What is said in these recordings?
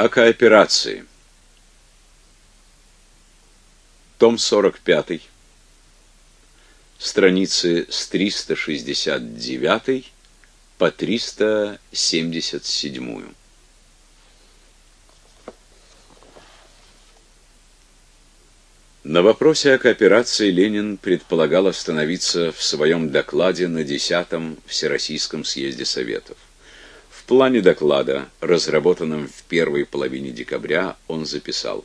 О кооперации. Том 45. Страницы с 369 по 377. На вопросе о кооперации Ленин предполагал остановиться в своем докладе на 10-м Всероссийском съезде Советов. Плане доклада, разработанном в первой половине декабря, он записал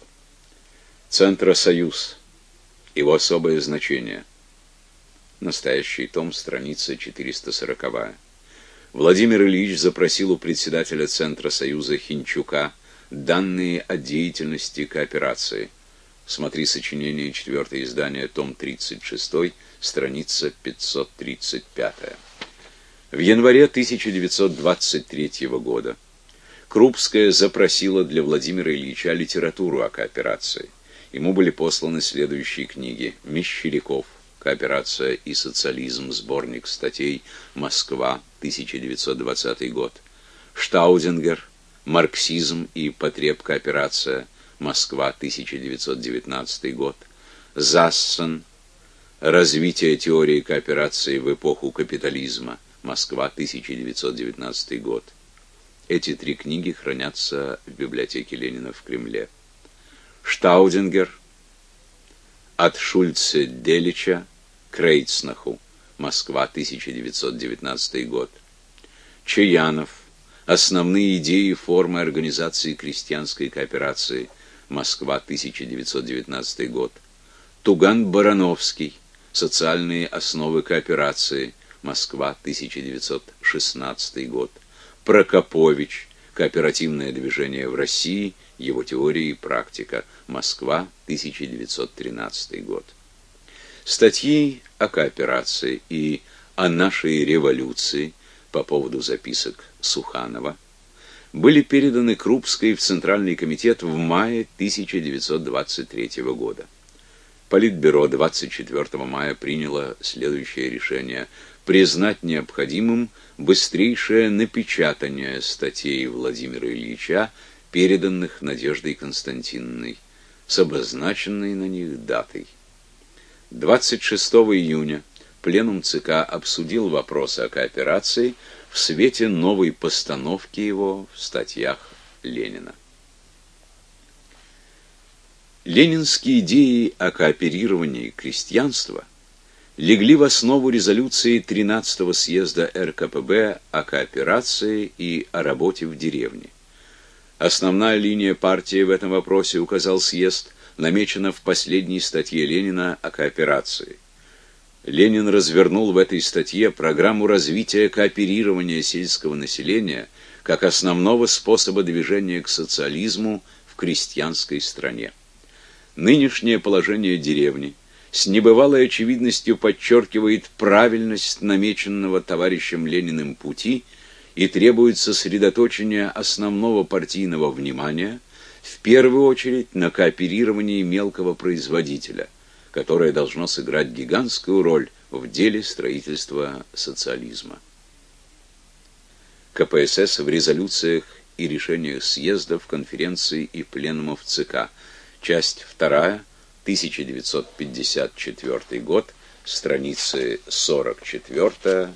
«Центросоюз. Его особое значение». Настоящий том, страница 440. Владимир Ильич запросил у председателя Центра Союза Хинчука данные о деятельности кооперации – Смотри сочинение, четвертое издание, том 36, страница 535. В январе 1923 года Крупская запросила для Владимира Ильича литературу о кооперации. Ему были посланы следующие книги. Мещеряков. Кооперация и социализм. Сборник статей. Москва. 1920 год. Штаудингер. Марксизм и потреб кооперация. Москва, 1919 год. Зассон. Развитие теории кооперации в эпоху капитализма. Москва, 1919 год. Эти три книги хранятся в библиотеке Ленина в Кремле. Штаудингер. От Шульце Делича к Рейцнаху. Москва, 1919 год. Чаянов. Основные идеи и формы организации крестьянской кооперации. Москва, 1919 год. Туган Барановский. Социальные основы кооперации. Москва, 1916 год. Прокопович. Кооперативное движение в России. Его теория и практика. Москва, 1913 год. Статьи о кооперации и о нашей революции по поводу записок Суханова были переданы Крупской в Центральный комитет в мае 1923 года. Политбюро 24 мая приняло следующее решение признать необходимым быстрейшее напечатание статей Владимира Ильича, переданных Надеждой Константиновной, с обозначенной на них датой. 26 июня пленум ЦК обсудил вопросы о кооперации, в свете новой постановки его в статьях Ленина. Ленинские идеи о кооперировании крестьянства легли в основу резолюции 13-го съезда РКПБ о кооперации и о работе в деревне. Основная линия партии в этом вопросе, указал съезд, намечена в последней статье Ленина о кооперации. Ленин развернул в этой статье программу развития кооперирования сельского населения как основного способа движения к социализму в крестьянской стране. Нынешнее положение деревни с небывалой очевидностью подчеркивает правильность намеченного товарищем Лениным пути и требует сосредоточения основного партийного внимания в первую очередь на кооперировании мелкого производителя – которое должно сыграть гигантскую роль в деле строительства социализма. КПСС в резолюциях и решениях съездов, конференций и пленумов ЦК. Часть 2, 1954 год, страницы 44-45.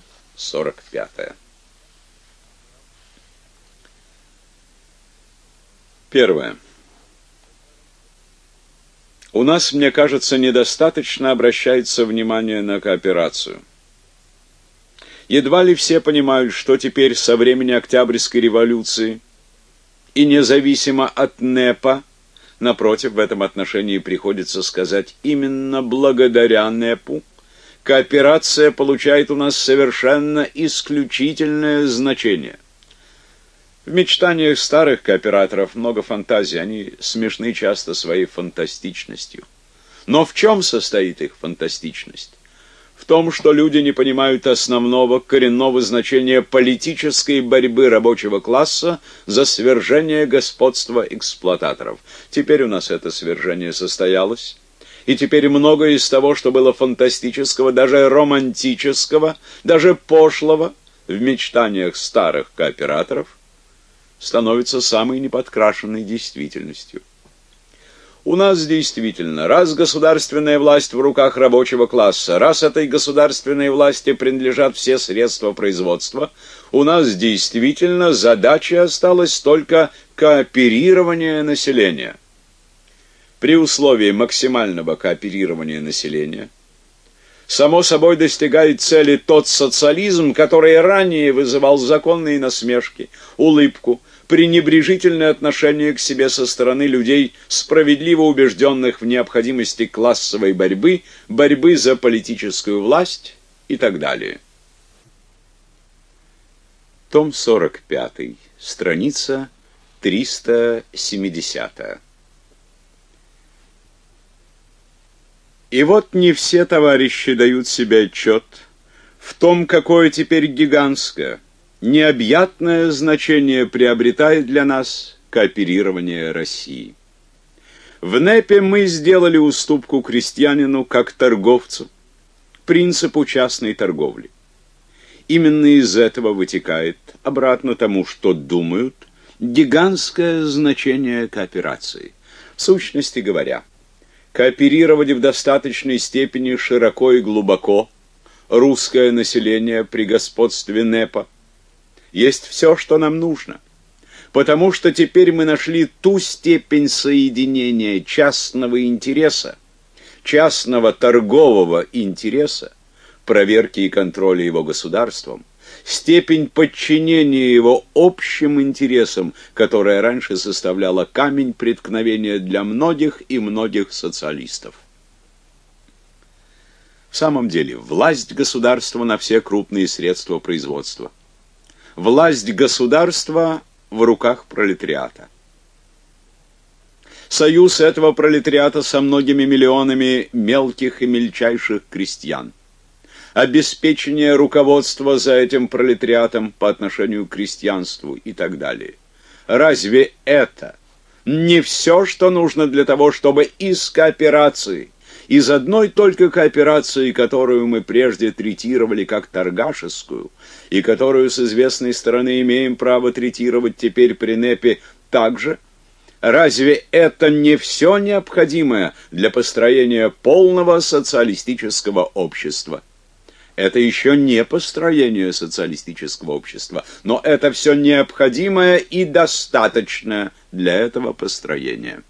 Первое. У нас, мне кажется, недостаточно обращается внимание на кооперацию. Едва ли все понимают, что теперь со времени Октябрьской революции и независимо от НЭПа, напротив, в этом отношении приходится сказать именно благодаря НЭПу, кооперация получает у нас совершенно исключительное значение – в мечтаниях старых кооператоров много фантазий, они смешны часто своей фантастичностью. Но в чем состоит их фантастичность? В том, что люди не понимают основного коренного значения политической борьбы рабочего класса за свержение господства эксплуататоров. Теперь у нас это свержение состоялось. И теперь многое из того, что было фантастического, даже романтического, даже пошлого в мечтаниях старых кооператоров, становится самой неподкрашенной действительностью. У нас действительно, раз государственная власть в руках рабочего класса, раз этой государственной власти принадлежат все средства производства, у нас действительно задача осталась только кооперирования населения. При условии максимального кооперирования населения само собой достигает цели тот социализм, который ранее вызывал законные насмешки, улыбку, пренебрежительное отношение к себе со стороны людей, справедливо убежденных в необходимости классовой борьбы, борьбы за политическую власть и так далее. Том 45, страница 370. И вот не все товарищи дают себе отчет в том, какое теперь гигантское, необъятное значение приобретает для нас кооперирование России. В НЭПе мы сделали уступку крестьянину как торговцу, принципу частной торговли. Именно из этого вытекает, обратно тому, что думают, гигантское значение кооперации. В сущности говоря, кооперировать в достаточной степени широко и глубоко русское население при господстве НЭПа – есть все, что нам нужно. Потому что теперь мы нашли ту степень соединения частного интереса, частного торгового интереса, проверки и контроля его государством, степень подчинения его общим интересам, которая раньше составляла камень преткновения для многих и многих социалистов. В самом деле, власть государства на все крупные средства производства – власть государства в руках пролетариата. Союз этого пролетариата со многими миллионами мелких и мельчайших крестьян. Обеспечение руководства за этим пролетариатом по отношению к крестьянству и так далее. Разве это не все, что нужно для того, чтобы из кооперации, из одной только кооперации, которую мы прежде третировали как торгашескую, и которую с известной стороны имеем право третировать теперь при НЭПе также, разве это не все необходимое для построения полного социалистического общества? Это еще не построение социалистического общества, но это все необходимое и достаточное для этого построения.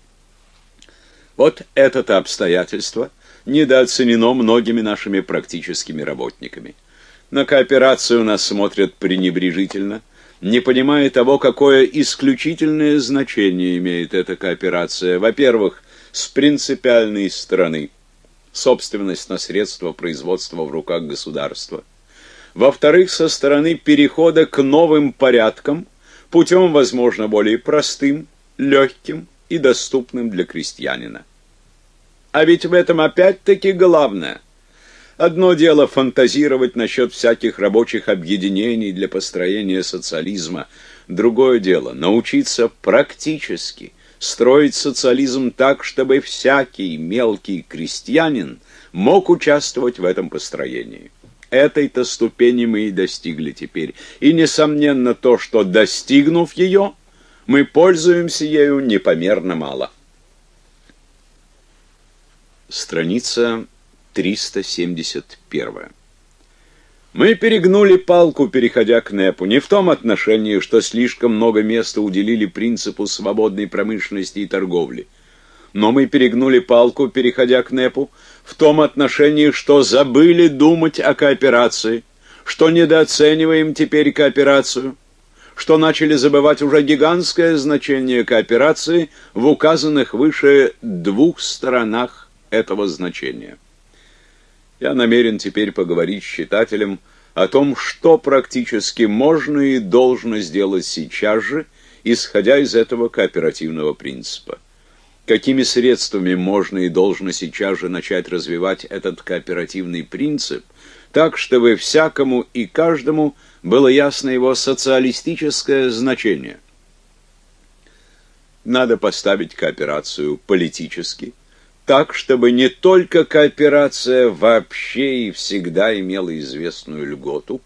Вот это обстоятельство недооценено многими нашими практическими работниками. На кооперацию нас смотрят пренебрежительно, не понимая того, какое исключительное значение имеет эта кооперация. Во-первых, с принципиальной стороны собственность на средства производства в руках государства. Во-вторых, со стороны перехода к новым порядкам путем, возможно, более простым, легким и доступным для крестьянина. А ведь в этом опять-таки главное – Одно дело фантазировать насчет всяких рабочих объединений для построения социализма, другое дело научиться практически строить социализм так, чтобы всякий мелкий крестьянин мог участвовать в этом построении. Этой-то ступени мы и достигли теперь. И несомненно то, что достигнув ее, мы пользуемся ею непомерно мало. Страница 371. Мы перегнули палку, переходя к НЭПу, не в том отношении, что слишком много места уделили принципу свободной промышленности и торговли. Но мы перегнули палку, переходя к НЭПу, в том отношении, что забыли думать о кооперации, что недооцениваем теперь кооперацию, что начали забывать уже гигантское значение кооперации в указанных выше двух сторонах этого значения. Я намерен теперь поговорить с читателем о том, что практически можно и должно сделать сейчас же, исходя из этого кооперативного принципа. Какими средствами можно и должно сейчас же начать развивать этот кооперативный принцип, так, чтобы всякому и каждому было ясно его социалистическое значение. Надо поставить кооперацию политически, так, чтобы не только кооперация вообще и всегда имела известную льготу,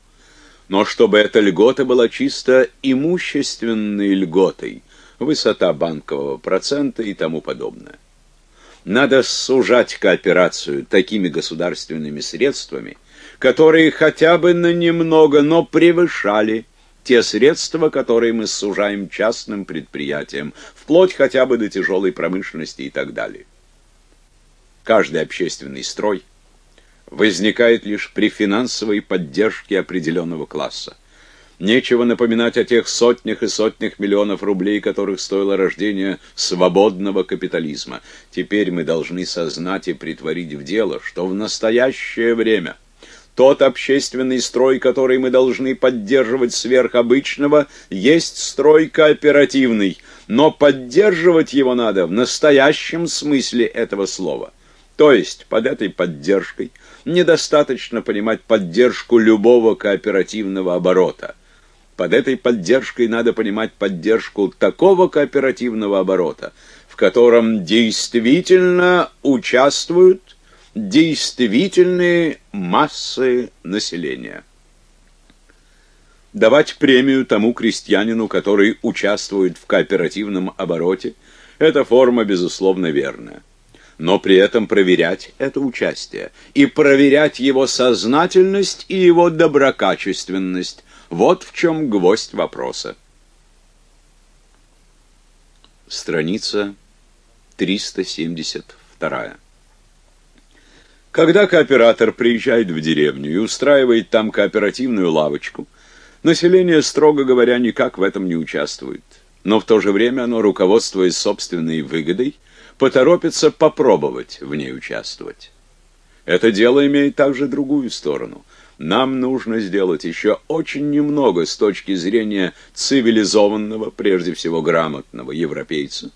но чтобы эта льгота была чисто имущественной льготой, высота банкового процента и тому подобное. Надо сужать кооперацию такими государственными средствами, которые хотя бы на немного, но превышали те средства, которые мы сужаем частным предприятиям, вплоть хотя бы до тяжелой промышленности и так далее. Каждый общественный строй возникает лишь при финансовой поддержке определенного класса. Нечего напоминать о тех сотнях и сотнях миллионов рублей, которых стоило рождение свободного капитализма. Теперь мы должны сознать и притворить в дело, что в настоящее время тот общественный строй, который мы должны поддерживать сверх обычного, есть строй кооперативный, но поддерживать его надо в настоящем смысле этого слова. То есть под этой поддержкой недостаточно понимать поддержку любого кооперативного оборота – под этой поддержкой надо понимать поддержку такого кооперативного оборота, в котором действительно участвуют действительные массы населения. Давать премию тому крестьянину, который участвует в кооперативном обороте, это форма, безусловно, верная. Но при этом проверять это участие и проверять его сознательность и его доброкачественность, вот в чем гвоздь вопроса. Страница 372. Когда кооператор приезжает в деревню и устраивает там кооперативную лавочку, население, строго говоря, никак в этом не участвует. Но в то же время оно, руководствуясь собственной выгодой, поторопится попробовать в ней участвовать. Это дело имеет также другую сторону. Нам нужно сделать еще очень немного с точки зрения цивилизованного, прежде всего грамотного европейца,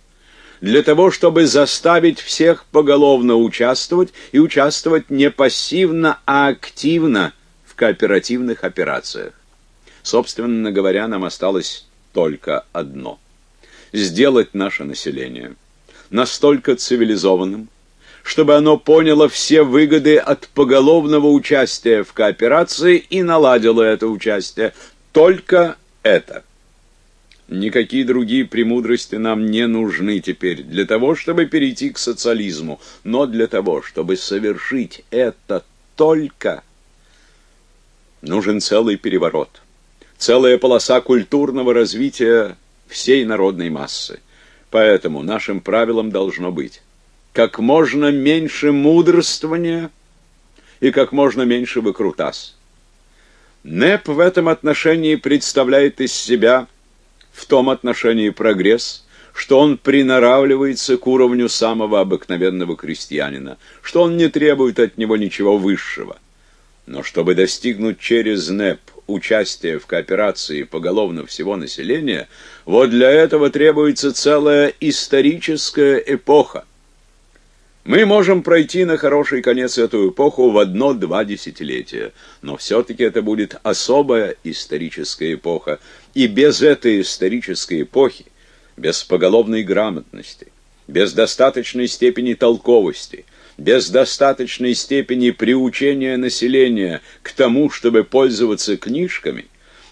для того, чтобы заставить всех поголовно участвовать и участвовать не пассивно, а активно в кооперативных операциях. Собственно говоря, нам осталось только одно – сделать наше население настолько цивилизованным, чтобы оно поняло все выгоды от поголовного участия в кооперации и наладило это участие. Только это. Никакие другие премудрости нам не нужны теперь для того, чтобы перейти к социализму, но для того, чтобы совершить это только нужен целый переворот, целая полоса культурного развития всей народной массы. Поэтому нашим правилом должно быть как можно меньше мудрствования и как можно меньше выкрутас. НЭП в этом отношении представляет из себя в том отношении прогресс, что он приноравливается к уровню самого обыкновенного крестьянина, что он не требует от него ничего высшего. Но чтобы достигнуть через НЭП участия в кооперации поголовно всего населения, вот для этого требуется целая историческая эпоха. Мы можем пройти на хороший конец эту эпоху в одно-два десятилетия, но все-таки это будет особая историческая эпоха, и без этой исторической эпохи, без поголовной грамотности, без достаточной степени толковости, без достаточной степени приучения населения к тому, чтобы пользоваться книжками,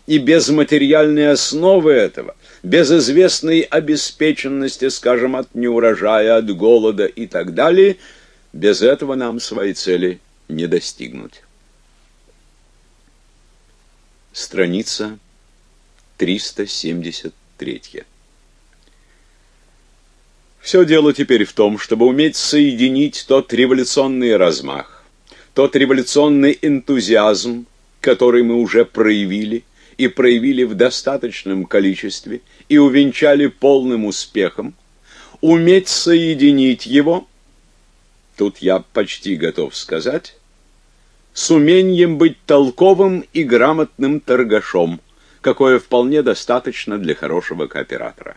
и без материальной основы этого – без известной обеспеченности, скажем, от неурожая, от голода и так далее, без этого нам свои цели не достигнуть. Страница 373. Все дело теперь в том, чтобы уметь соединить тот революционный размах, тот революционный энтузиазм, который мы уже проявили, и проявили в достаточном количестве и увенчали полным успехом, уметь соединить его, тут я почти готов сказать, с умением быть толковым и грамотным торгашом, какое вполне достаточно для хорошего кооператора.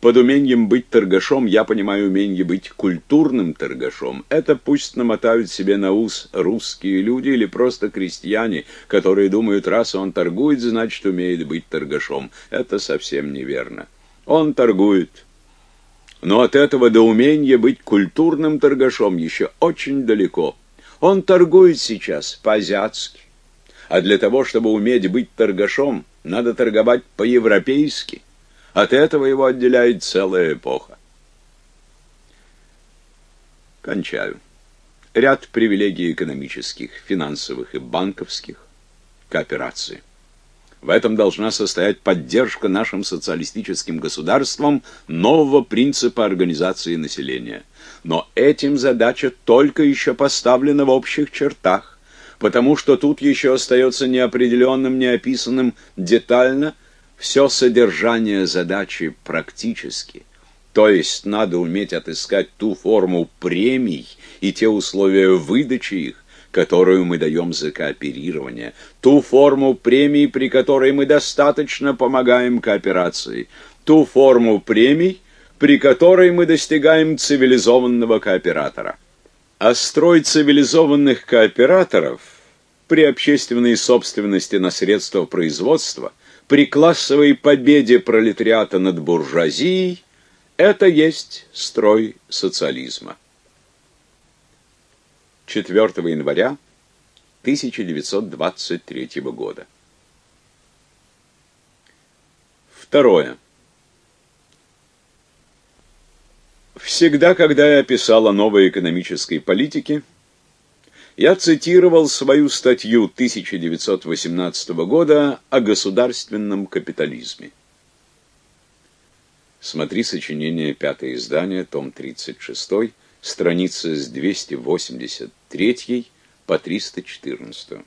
Под умением быть торгашом я понимаю умение быть культурным торгашом. Это пусть намотают себе на ус русские люди или просто крестьяне, которые думают, раз он торгует, значит умеет быть торгашом. Это совсем неверно. Он торгует. Но от этого до умения быть культурным торгашом еще очень далеко. Он торгует сейчас по-азиатски. А для того, чтобы уметь быть торгашом, надо торговать по-европейски. От этого его отделяет целая эпоха. Кончаю. Ряд привилегий экономических, финансовых и банковских, кооперации. В этом должна состоять поддержка нашим социалистическим государствам нового принципа организации населения. Но этим задача только еще поставлена в общих чертах, потому что тут еще остается неопределенным, неописанным детально все содержание задачи практически. То есть надо уметь отыскать ту форму премий и те условия выдачи их, которую мы даем за кооперирование, ту форму премий, при которой мы достаточно помогаем кооперации, ту форму премий, при которой мы достигаем цивилизованного кооператора. А строй цивилизованных кооператоров при общественной собственности на средства производства, при классовой победе пролетариата над буржуазией – это есть строй социализма. 4 января 1923 года. Второе. Всегда, когда я писал о новой экономической политике, я цитировал свою статью 1918 года о государственном капитализме. Смотри сочинение «Пятое издание», том 36, страницы с 283 по 314.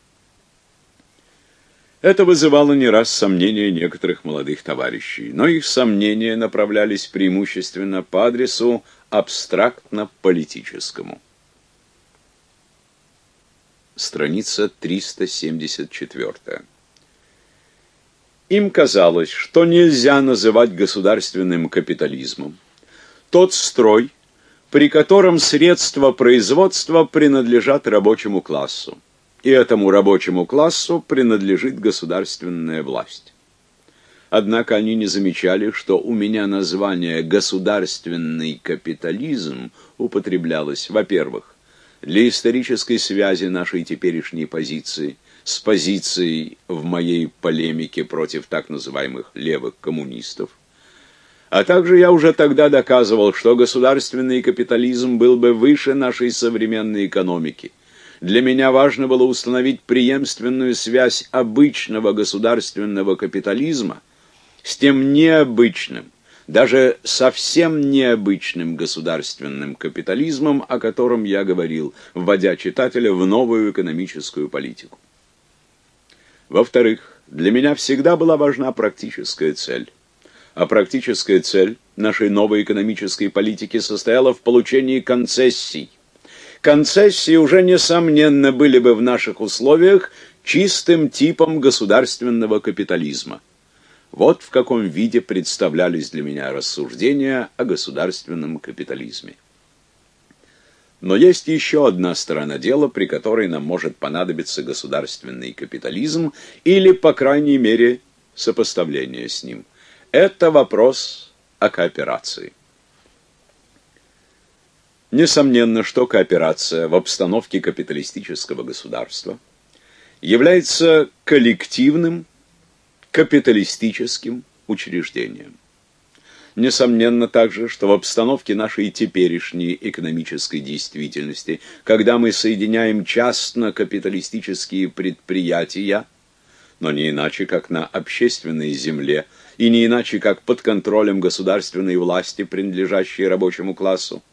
Это вызывало не раз сомнения некоторых молодых товарищей, но их сомнения направлялись преимущественно по адресу абстрактно-политическому. Страница 374. Им казалось, что нельзя называть государственным капитализмом тот строй, при котором средства производства принадлежат рабочему классу, и этому рабочему классу принадлежит государственная власть. Однако они не замечали, что у меня название «государственный капитализм» употреблялось, во-первых, для исторической связи нашей теперешней позиции с позицией в моей полемике против так называемых левых коммунистов, а также я уже тогда доказывал, что государственный капитализм был бы выше нашей современной экономики. Для меня важно было установить преемственную связь обычного государственного капитализма с тем необычным, даже совсем необычным государственным капитализмом, о котором я говорил, вводя читателя в новую экономическую политику. Во-вторых, для меня всегда была важна практическая цель а практическая цель нашей новой экономической политики состояла в получении концессий. Концессии уже несомненно были бы в наших условиях чистым типом государственного капитализма. Вот в каком виде представлялись для меня рассуждения о государственном капитализме. Но есть еще одна сторона дела, при которой нам может понадобиться государственный капитализм или, по крайней мере, сопоставление с ним – это вопрос о кооперации. Несомненно, что кооперация в обстановке капиталистического государства является коллективным капиталистическим учреждением. Несомненно также, что в обстановке нашей теперешней экономической действительности, когда мы соединяем частно-капиталистические предприятия, но не иначе, как на общественной земле, и не иначе, как под контролем государственной власти, принадлежащей рабочему классу,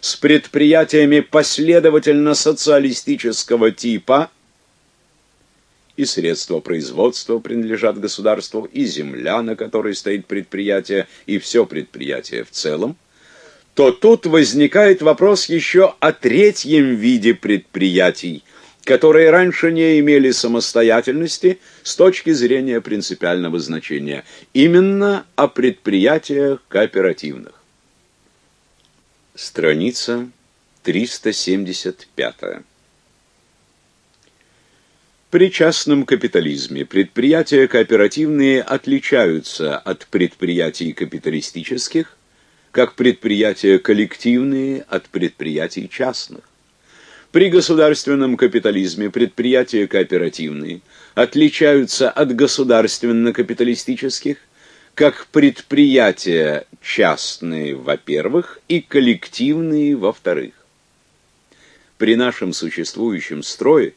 с предприятиями последовательно социалистического типа, и средства производства принадлежат государству, и земля, на которой стоит предприятие, и все предприятие в целом, то тут возникает вопрос еще о третьем виде предприятий, которые раньше не имели самостоятельности с точки зрения принципиального значения, именно о предприятиях кооперативных. Страница 375. При частном капитализме предприятия кооперативные отличаются от предприятий капиталистических, как предприятия коллективные от предприятий частных. При государственном капитализме предприятия кооперативные отличаются от государственно-капиталистических как предприятия частные, во-первых, и коллективные, во-вторых. При нашем существующем строе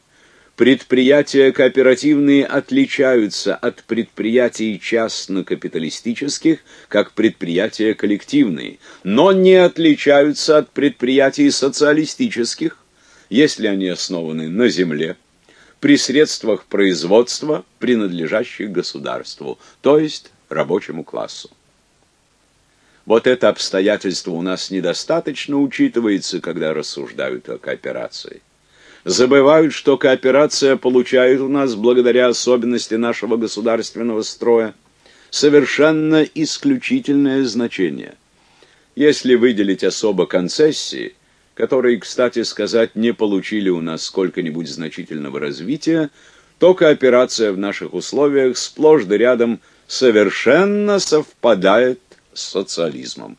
предприятия кооперативные отличаются от предприятий частно-капиталистических, как предприятия коллективные, но не отличаются от предприятий социалистических, если они основаны на земле, при средствах производства, принадлежащих государству, то есть рабочему классу. Вот это обстоятельство у нас недостаточно учитывается, когда рассуждают о кооперации. Забывают, что кооперация получает у нас, благодаря особенности нашего государственного строя, совершенно исключительное значение. Если выделить особо концессии, которые, кстати сказать, не получили у нас сколько-нибудь значительного развития, то кооперация в наших условиях сплошь да рядом совершенно совпадает с социализмом.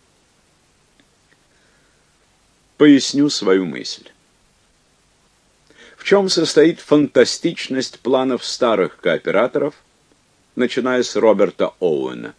Поясню свою мысль. В чем состоит фантастичность планов старых кооператоров, начиная с Роберта Оуэна?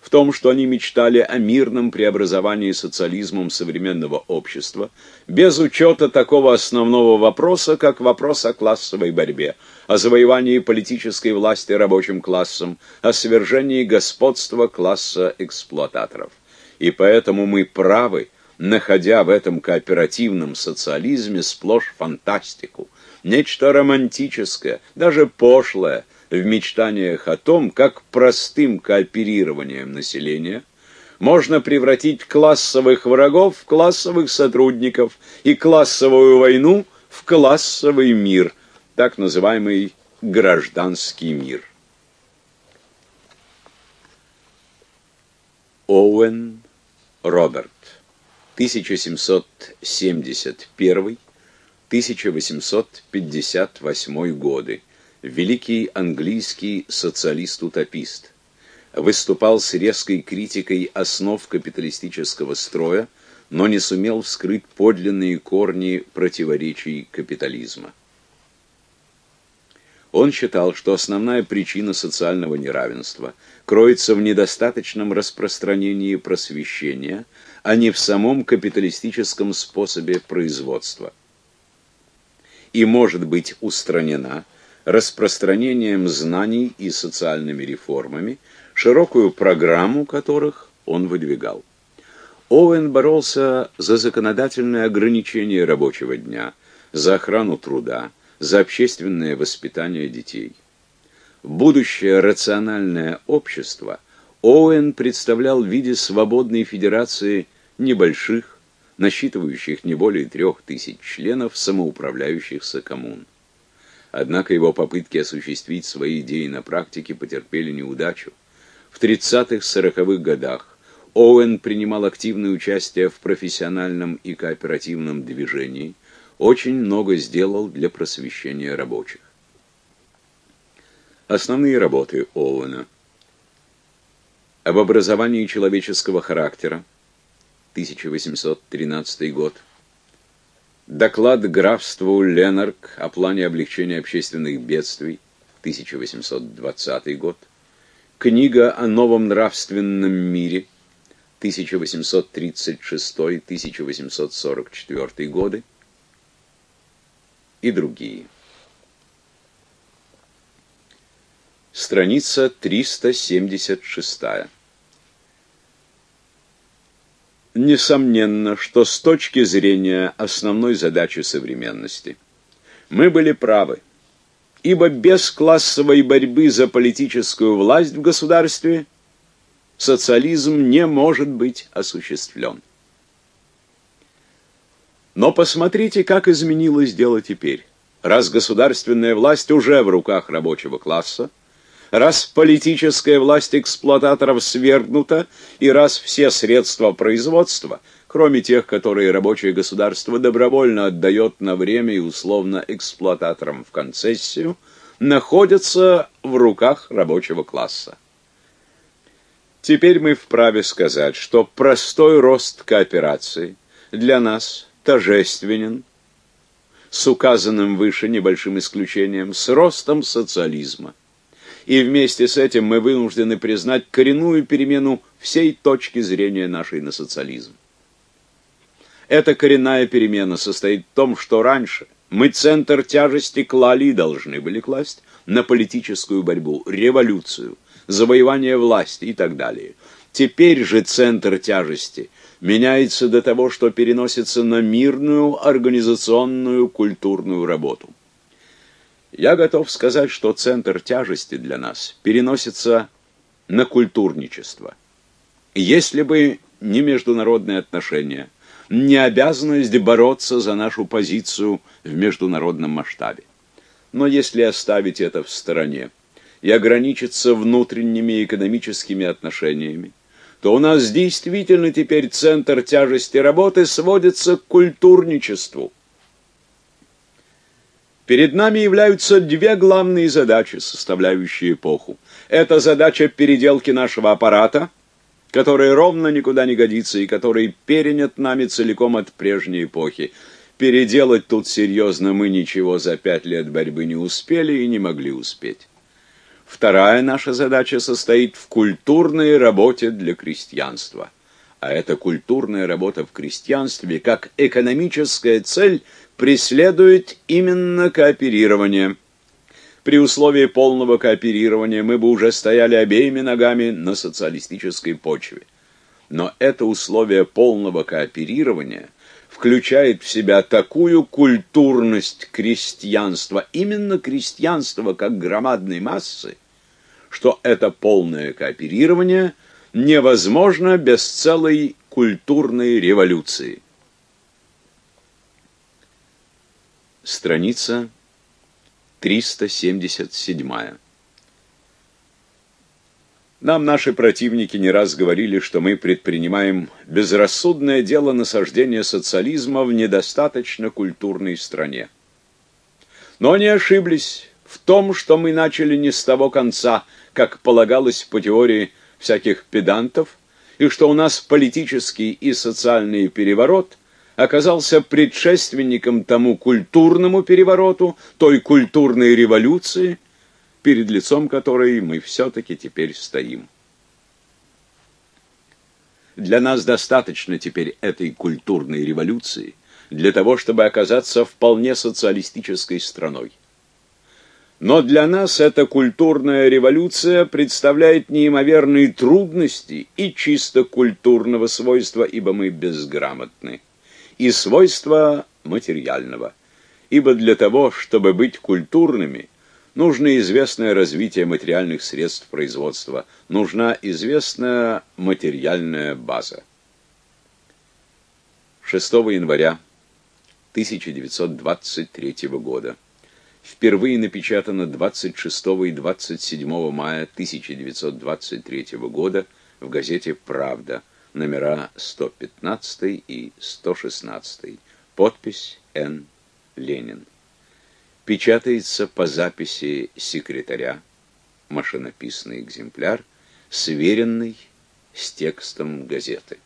В том, что они мечтали о мирном преобразовании социализмом современного общества, без учета такого основного вопроса, как вопрос о классовой борьбе, о завоевании политической власти рабочим классом, о свержении господства класса эксплуататоров. И поэтому мы правы, находя в этом кооперативном социализме сплошь фантастику, нечто романтическое, даже пошлое, в мечтаниях о том, как простым кооперированием населения можно превратить классовых врагов в классовых сотрудников и классовую войну в классовый мир, так называемый гражданский мир. Оуэн Роберт 1771-1858 годы, великий английский социалист-утопист, выступал с резкой критикой основ капиталистического строя, но не сумел вскрыть подлинные корни противоречий капитализма. Он считал, что основная причина социального неравенства кроется в недостаточном распространении просвещения, а не в самом капиталистическом способе производства. И может быть устранена распространением знаний и социальными реформами, широкую программу которых он выдвигал. Оуэн боролся за законодательное ограничение рабочего дня, за охрану труда, за общественное воспитание детей. Будущее рациональное общество Оуэн представлял в виде свободной федерации небольших, насчитывающих не более трех тысяч членов самоуправляющихся коммун. Однако его попытки осуществить свои идеи на практике потерпели неудачу. В 30-40-х годах Оуэн принимал активное участие в профессиональном и кооперативном движении – очень много сделал для просвещения рабочих. Основные работы Оуэна об образовании человеческого характера, 1813 год, доклад графству Ленарк о плане облегчения общественных бедствий, 1820 год, книга о новом нравственном мире, 1836-1844 годы, и другие. Страница 376. Несомненно, что с точки зрения основной задачи современности мы были правы, ибо без классовой борьбы за политическую власть в государстве социализм не может быть осуществлен. Но посмотрите, как изменилось дело теперь. Раз государственная власть уже в руках рабочего класса, раз политическая власть эксплуататоров свергнута, и раз все средства производства, кроме тех, которые рабочее государство добровольно отдает на время и условно эксплуататорам в концессию, находятся в руках рабочего класса. Теперь мы вправе сказать, что простой рост кооперации для нас – торжественен, с указанным выше небольшим исключением, с ростом социализма. И вместе с этим мы вынуждены признать коренную перемену всей точки зрения нашей на социализм. Эта коренная перемена состоит в том, что раньше мы центр тяжести клали и должны были класть на политическую борьбу, революцию, завоевание власти и так далее. Теперь же центр тяжести меняется до того, что переносится на мирную организационную культурную работу. Я готов сказать, что центр тяжести для нас переносится на культурничество. Если бы не международные отношения, не обязанность бороться за нашу позицию в международном масштабе. Но если оставить это в стороне и ограничиться внутренними экономическими отношениями, то у нас действительно теперь центр тяжести работы сводится к культурничеству. Перед нами являются две главные задачи, составляющие эпоху. Это задача переделки нашего аппарата, который ровно никуда не годится и который перенят нами целиком от прежней эпохи. Переделать тут серьезно мы ничего за пять лет борьбы не успели и не могли успеть. Вторая наша задача состоит в культурной работе для крестьянства. А эта культурная работа в крестьянстве как экономическая цель преследует именно кооперирование. При условии полного кооперирования мы бы уже стояли обеими ногами на социалистической почве. Но это условие полного кооперирования включает в себя такую культурность крестьянства, именно крестьянства как громадной массы, что это полное кооперирование невозможно без целой культурной революции. Страница 377. Нам наши противники не раз говорили, что мы предпринимаем безрассудное дело насаждения социализма в недостаточно культурной стране. Но они ошиблись в том, что мы начали не с того конца, как полагалось по теории всяких педантов, и что у нас политический и социальный переворот оказался предшественником тому культурному перевороту, той культурной революции, перед лицом которой мы все-таки теперь стоим. Для нас достаточно теперь этой культурной революции для того, чтобы оказаться вполне социалистической страной. Но для нас эта культурная революция представляет неимоверные трудности и чисто культурного свойства, ибо мы безграмотны, и свойства материального. Ибо для того, чтобы быть культурными, нужно известное развитие материальных средств производства, нужна известная материальная база. 6 января 1923 года. Впервые напечатано 26 и 27 мая 1923 года в газете «Правда», номера 115 и 116. Подпись Н. Ленин печатается по записи секретаря, машинописный экземпляр, сверенный с текстом газеты.